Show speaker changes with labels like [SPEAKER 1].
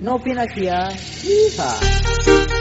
[SPEAKER 1] No opina aquí, ¿ah? hija.